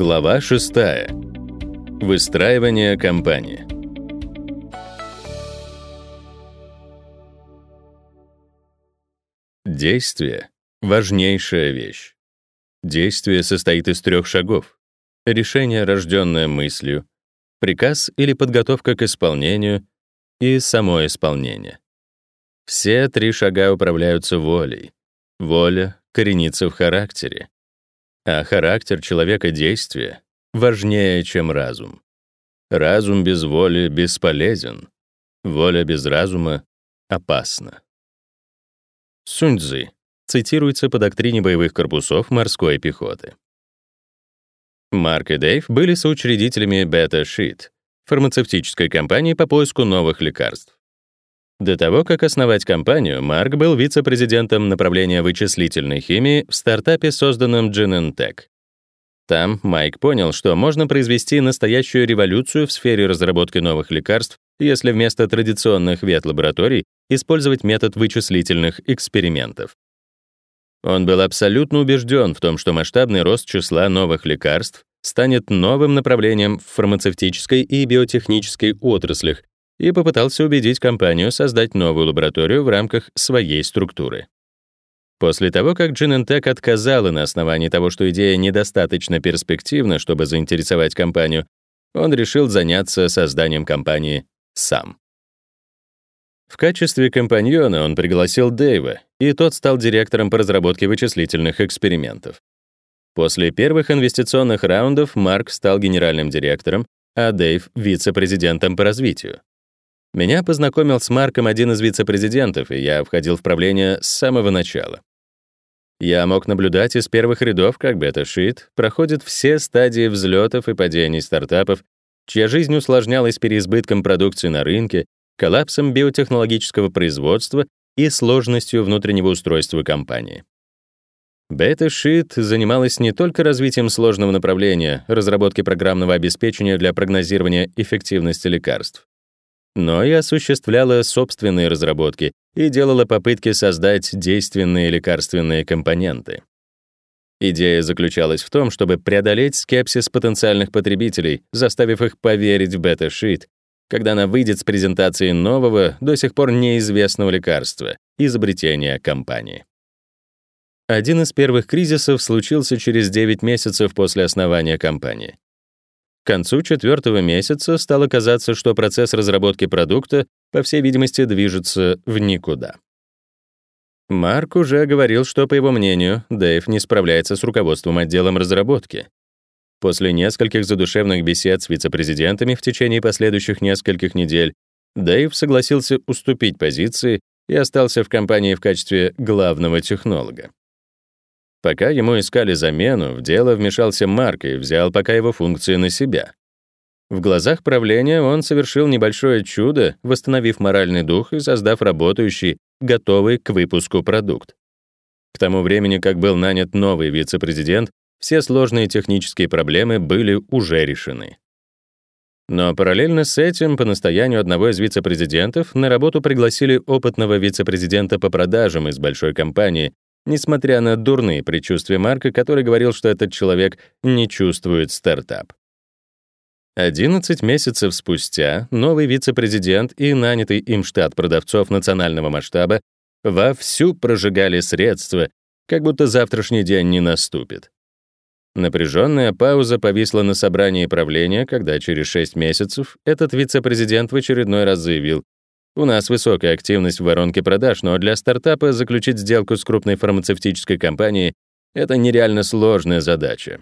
Глава 6. Выстраивание компании. Действие — важнейшая вещь. Действие состоит из трех шагов. Решение, рожденное мыслью, приказ или подготовка к исполнению и само исполнение. Все три шага управляются волей. Воля коренится в характере а характер человека действия важнее, чем разум. Разум без воли бесполезен, воля без разума опасна. Суньцзы цитируется по доктрине боевых корпусов морской пехоты. Марк и Дэйв были соучредителями Beta Sheet, фармацевтической компании по поиску новых лекарств. До того, как основать компанию, Марк был вице-президентом направления вычислительной химии в стартапе, созданном Genentech. Там Майк понял, что можно произвести настоящую революцию в сфере разработки новых лекарств, если вместо традиционных ветлабораторий использовать метод вычислительных экспериментов. Он был абсолютно убежден в том, что масштабный рост числа новых лекарств станет новым направлением в фармацевтической и биотехнической отраслях, и попытался убедить компанию создать новую лабораторию в рамках своей структуры. После того, как Genentech отказала на основании того, что идея недостаточно перспективна, чтобы заинтересовать компанию, он решил заняться созданием компании сам. В качестве компаньона он пригласил Дэйва, и тот стал директором по разработке вычислительных экспериментов. После первых инвестиционных раундов Марк стал генеральным директором, а Дэйв — вице-президентом по развитию. Меня познакомил с Марком один из вице-президентов, и я входил в правление с самого начала. Я мог наблюдать из первых рядов, как бета-шит проходит все стадии взлетов и падений стартапов, чья жизнь усложнялась переизбытком продукции на рынке, коллапсом биотехнологического производства и сложностью внутреннего устройства компании. Бета-шит занималась не только развитием сложного направления разработки программного обеспечения для прогнозирования эффективности лекарств но и осуществляла собственные разработки и делала попытки создать действенные лекарственные компоненты. Идея заключалась в том, чтобы преодолеть скепсис потенциальных потребителей, заставив их поверить в бета-шит, когда она выйдет с презентацией нового, до сих пор неизвестного лекарства, изобретения компании. Один из первых кризисов случился через 9 месяцев после основания компании. К концу четвертого месяца стало казаться, что процесс разработки продукта, по всей видимости, движется в никуда. Марк уже говорил, что, по его мнению, Дэйв не справляется с руководством отделом разработки. После нескольких задушевных бесед с вице-президентами в течение последующих нескольких недель Дэйв согласился уступить позиции и остался в компании в качестве главного технолога. Пока ему искали замену, в дело вмешался Марк и взял пока его функции на себя. В глазах правления он совершил небольшое чудо, восстановив моральный дух и создав работающий, готовый к выпуску продукт. К тому времени, как был нанят новый вице-президент, все сложные технические проблемы были уже решены. Но параллельно с этим, по настоянию одного из вице-президентов, на работу пригласили опытного вице-президента по продажам из большой компании, несмотря на дурные предчувствия Марка, который говорил, что этот человек не чувствует стартап. 11 месяцев спустя новый вице-президент и нанятый им штат продавцов национального масштаба вовсю прожигали средства, как будто завтрашний день не наступит. Напряженная пауза повисла на собрании правления, когда через 6 месяцев этот вице-президент в очередной раз заявил, у нас высокая активность в воронке продаж, но для стартапа заключить сделку с крупной фармацевтической компанией — это нереально сложная задача.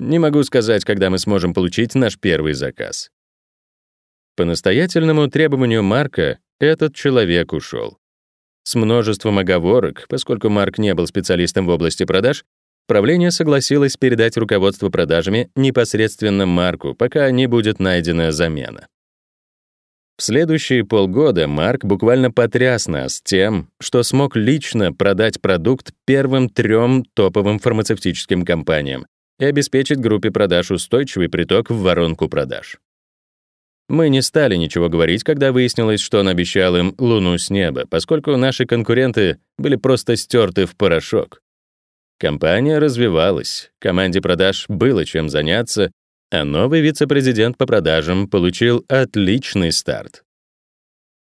Не могу сказать, когда мы сможем получить наш первый заказ. По настоятельному требованию Марка этот человек ушел. С множеством оговорок, поскольку Марк не был специалистом в области продаж, правление согласилось передать руководство продажами непосредственно Марку, пока не будет найдена замена. В следующие полгода Марк буквально потряс нас тем, что смог лично продать продукт первым трем топовым фармацевтическим компаниям и обеспечить группе продаж устойчивый приток в воронку продаж. Мы не стали ничего говорить, когда выяснилось, что он обещал им луну с неба, поскольку наши конкуренты были просто стерты в порошок. Компания развивалась, команде продаж было чем заняться, а новый вице-президент по продажам получил отличный старт.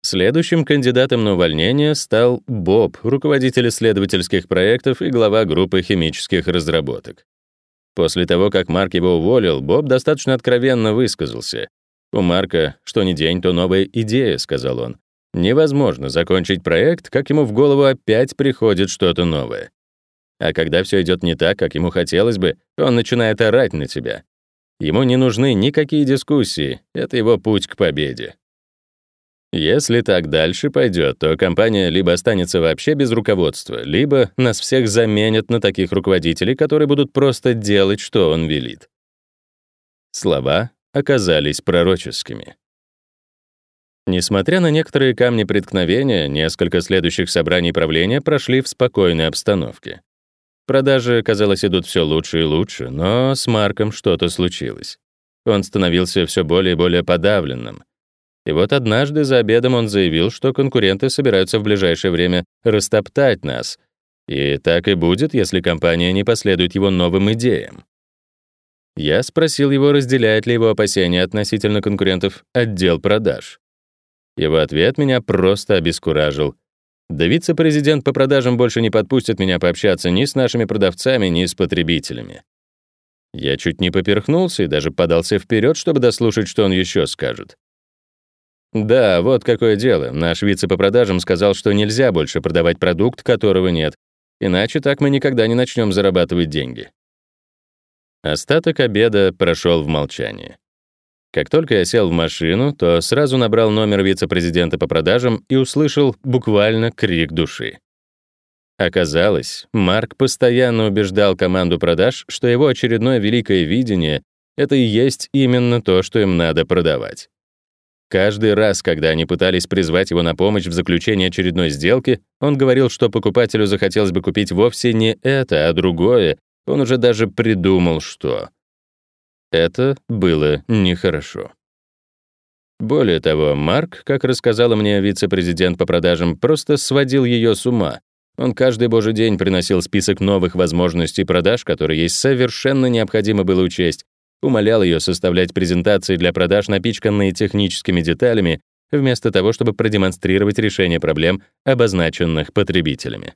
Следующим кандидатом на увольнение стал Боб, руководитель исследовательских проектов и глава группы химических разработок. После того, как Марк его уволил, Боб достаточно откровенно высказался. «У Марка что ни день, то новая идея», — сказал он. «Невозможно закончить проект, как ему в голову опять приходит что-то новое. А когда все идет не так, как ему хотелось бы, он начинает орать на тебя. Ему не нужны никакие дискуссии, это его путь к победе. Если так дальше пойдет, то компания либо останется вообще без руководства, либо нас всех заменят на таких руководителей, которые будут просто делать, что он велит. Слова оказались пророческими. Несмотря на некоторые камни преткновения, несколько следующих собраний правления прошли в спокойной обстановке. Продажи, казалось, идут все лучше и лучше, но с Марком что-то случилось. Он становился все более и более подавленным. И вот однажды за обедом он заявил, что конкуренты собираются в ближайшее время растоптать нас. И так и будет, если компания не последует его новым идеям. Я спросил его, разделяет ли его опасения относительно конкурентов отдел продаж. Его ответ меня просто обескуражил. Да вице-президент по продажам больше не подпустит меня пообщаться ни с нашими продавцами, ни с потребителями. Я чуть не поперхнулся и даже подался вперед, чтобы дослушать, что он еще скажет. Да, вот какое дело. Наш вице по продажам сказал, что нельзя больше продавать продукт, которого нет. Иначе так мы никогда не начнем зарабатывать деньги. Остаток обеда прошел в молчании. Как только я сел в машину, то сразу набрал номер вице-президента по продажам и услышал буквально крик души. Оказалось, Марк постоянно убеждал команду продаж, что его очередное великое видение — это и есть именно то, что им надо продавать. Каждый раз, когда они пытались призвать его на помощь в заключении очередной сделки, он говорил, что покупателю захотелось бы купить вовсе не это, а другое. Он уже даже придумал, что. Это было нехорошо. Более того, Марк, как рассказала мне вице-президент по продажам, просто сводил ее с ума. Он каждый божий день приносил список новых возможностей продаж, которые ей совершенно необходимо было учесть, умолял ее составлять презентации для продаж, напичканные техническими деталями, вместо того, чтобы продемонстрировать решение проблем, обозначенных потребителями.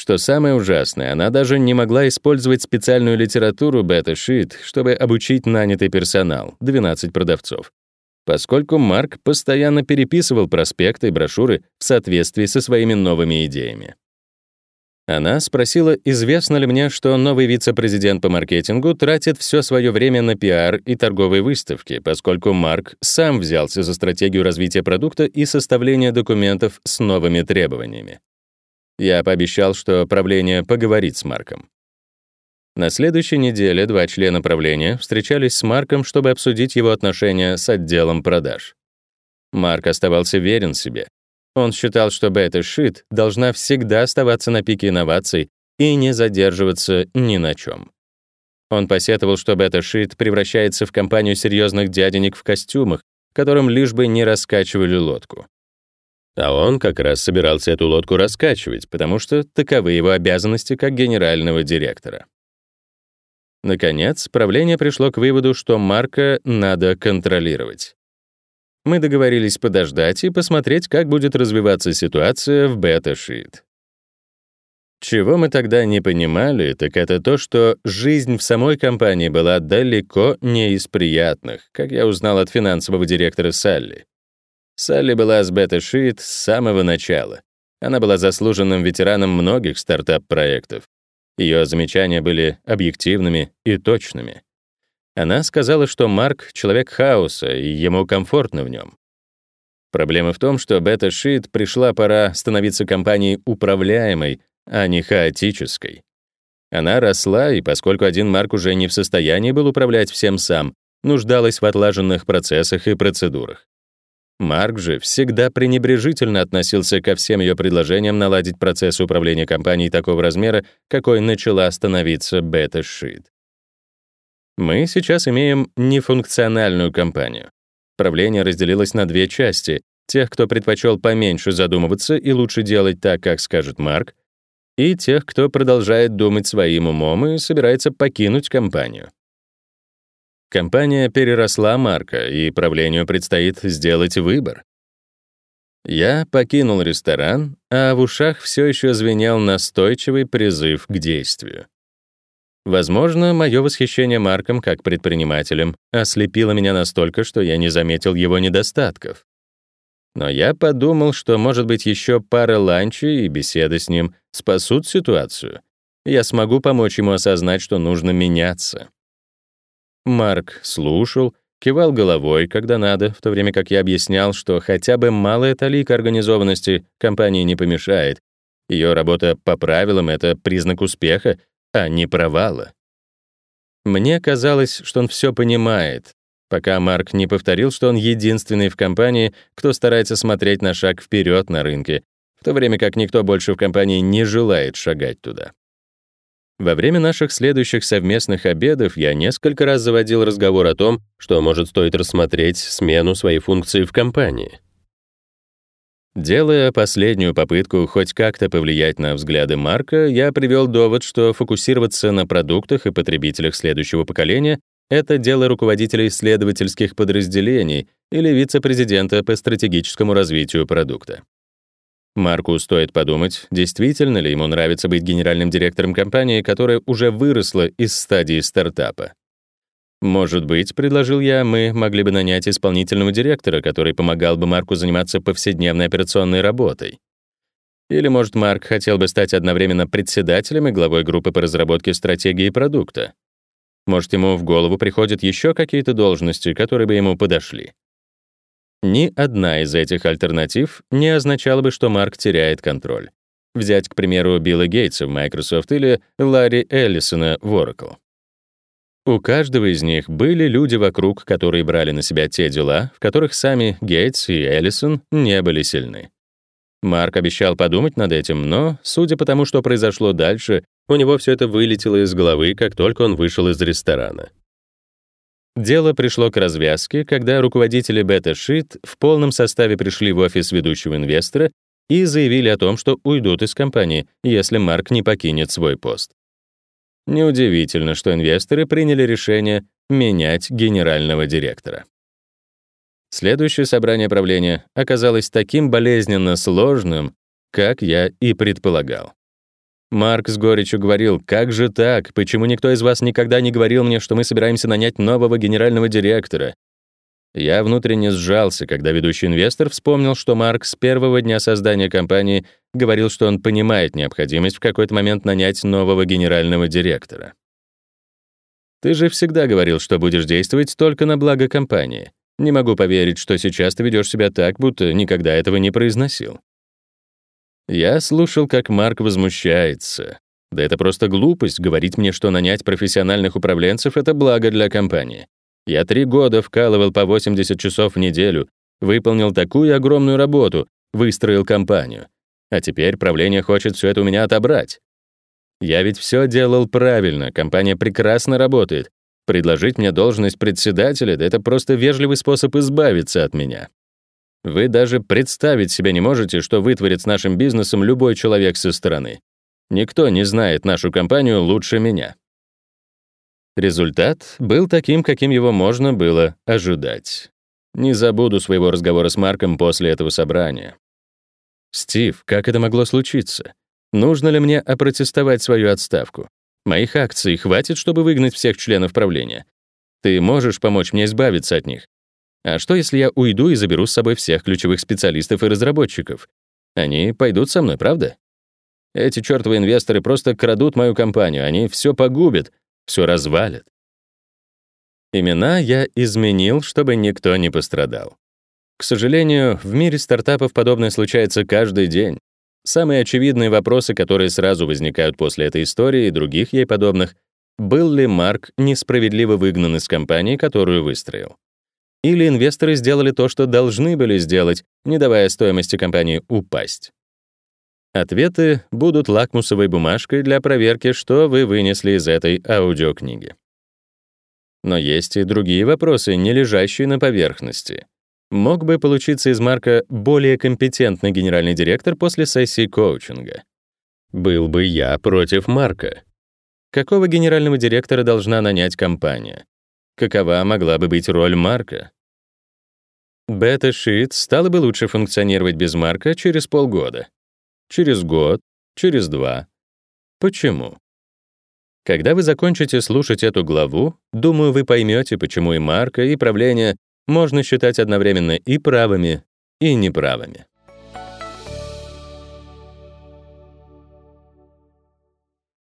Что самое ужасное, она даже не могла использовать специальную литературу бета-шит, чтобы обучить нанятый персонал, 12 продавцов, поскольку Марк постоянно переписывал проспекты и брошюры в соответствии со своими новыми идеями. Она спросила, известно ли мне, что новый вице-президент по маркетингу тратит все свое время на пиар и торговые выставки, поскольку Марк сам взялся за стратегию развития продукта и составления документов с новыми требованиями. Я пообещал, что правление поговорит с Марком. На следующей неделе два члена правления встречались с Марком, чтобы обсудить его отношения с отделом продаж. Марк оставался верен себе, он считал, что бета-шит должна всегда оставаться на пике инноваций и не задерживаться ни на чем. Он посетовал, что бета-шит превращается в компанию серьезных дяденек в костюмах, которым лишь бы не раскачивали лодку. А он как раз собирался эту лодку раскачивать, потому что таковы его обязанности как генерального директора. Наконец, правление пришло к выводу, что Марка надо контролировать. Мы договорились подождать и посмотреть, как будет развиваться ситуация в бета-шит. Чего мы тогда не понимали, так это то, что жизнь в самой компании была далеко не из приятных, как я узнал от финансового директора Салли. Салли была с бета-шит с самого начала. Она была заслуженным ветераном многих стартап-проектов. Ее замечания были объективными и точными. Она сказала, что Марк — человек хаоса, и ему комфортно в нем. Проблема в том, что бета-шит пришла пора становиться компанией управляемой, а не хаотической. Она росла, и поскольку один Марк уже не в состоянии был управлять всем сам, нуждалась в отлаженных процессах и процедурах. Марк же всегда пренебрежительно относился ко всем ее предложениям наладить процесс управления компанией такого размера, какой начала становиться бета-шит. Мы сейчас имеем нефункциональную компанию. Правление разделилось на две части: тех, кто предпочел поменьше задумываться и лучше делать так, как скажет Марк, и тех, кто продолжает думать своим умом и собирается покинуть компанию. Компания переросла Марка, и правлению предстоит сделать выбор. Я покинул ресторан, а в ушах все еще звенел настойчивый призыв к действию. Возможно, мое восхищение Марком как предпринимателем ослепило меня настолько, что я не заметил его недостатков. Но я подумал, что, может быть, еще пара ланчей и беседы с ним спасут ситуацию. Я смогу помочь ему осознать, что нужно меняться. Марк слушал, кивал головой, когда надо, в то время как я объяснял, что хотя бы малая талика организованности компании не помешает. Ее работа по правилам — это признак успеха, а не провала. Мне казалось, что он все понимает, пока Марк не повторил, что он единственный в компании, кто старается смотреть на шаг вперед на рынке, в то время как никто больше в компании не желает шагать туда. Во время наших следующих совместных обедов я несколько раз заводил разговор о том, что может стоит рассмотреть смену своей функции в компании. Делая последнюю попытку хоть как-то повлиять на взгляды Марка, я привел довод, что фокусироваться на продуктах и потребителях следующего поколения — это дело руководителей исследовательских подразделений или вице-президента по стратегическому развитию продукта. Марку стоит подумать, действительно ли ему нравится быть генеральным директором компании, которая уже выросла из стадии стартапа. Может быть, предложил я, мы могли бы нанять исполнительного директора, который помогал бы Марку заниматься повседневной операционной работой. Или, может, Марк хотел бы стать одновременно председателем и главой группы по разработке стратегии продукта. Может, ему в голову приходят еще какие-то должности, которые бы ему подошли. Ни одна из этих альтернатив не означала бы, что Марк теряет контроль. Взять, к примеру, Билла Гейтса в Microsoft или Ларри Эллисона в Oracle. У каждого из них были люди вокруг, которые брали на себя те дела, в которых сами Гейтс и Эллисон не были сильны. Марк обещал подумать над этим, но, судя по тому, что произошло дальше, у него все это вылетело из головы, как только он вышел из ресторана. Дело пришло к развязке, когда руководители Beta в полном составе пришли в офис ведущего инвестора и заявили о том, что уйдут из компании, если Марк не покинет свой пост. Неудивительно, что инвесторы приняли решение менять генерального директора. Следующее собрание правления оказалось таким болезненно сложным, как я и предполагал. Марк с горечью говорил, «Как же так? Почему никто из вас никогда не говорил мне, что мы собираемся нанять нового генерального директора? Я внутренне сжался, когда ведущий инвестор вспомнил, что Марк с первого дня создания компании говорил, что он понимает необходимость в какой-то момент нанять нового генерального директора. Ты же всегда говорил, что будешь действовать только на благо компании. Не могу поверить, что сейчас ты ведешь себя так, будто никогда этого не произносил. Я слушал, как Марк возмущается. Да это просто глупость говорить мне, что нанять профессиональных управленцев — это благо для компании. Я три года вкалывал по 80 часов в неделю, выполнил такую огромную работу, выстроил компанию. А теперь правление хочет все это у меня отобрать. Я ведь все делал правильно, компания прекрасно работает. Предложить мне должность председателя — да это просто вежливый способ избавиться от меня. Вы даже представить себе не можете, что вытворит с нашим бизнесом любой человек со стороны. Никто не знает нашу компанию лучше меня. Результат был таким, каким его можно было ожидать. Не забуду своего разговора с Марком после этого собрания. «Стив, как это могло случиться? Нужно ли мне опротестовать свою отставку? Моих акций хватит, чтобы выгнать всех членов правления. Ты можешь помочь мне избавиться от них? А что, если я уйду и заберу с собой всех ключевых специалистов и разработчиков? Они пойдут со мной, правда? Эти чертовы инвесторы просто крадут мою компанию, они все погубят, все развалит. Имена я изменил, чтобы никто не пострадал. К сожалению, в мире стартапов подобное случается каждый день. Самые очевидные вопросы, которые сразу возникают после этой истории и других ей подобных, был ли Марк несправедливо выгнан из компании, которую выстроил? Или инвесторы сделали то, что должны были сделать, не давая стоимости компании упасть? Ответы будут лакмусовой бумажкой для проверки, что вы вынесли из этой аудиокниги. Но есть и другие вопросы, не лежащие на поверхности. Мог бы получиться из Марка более компетентный генеральный директор после сессии коучинга. Был бы я против Марка. Какого генерального директора должна нанять компания? Какова могла бы быть роль Марка? Бета-шит стала бы лучше функционировать без Марка через полгода. Через год, через два. Почему? Когда вы закончите слушать эту главу, думаю, вы поймете, почему и Марка, и правление можно считать одновременно и правыми, и неправыми.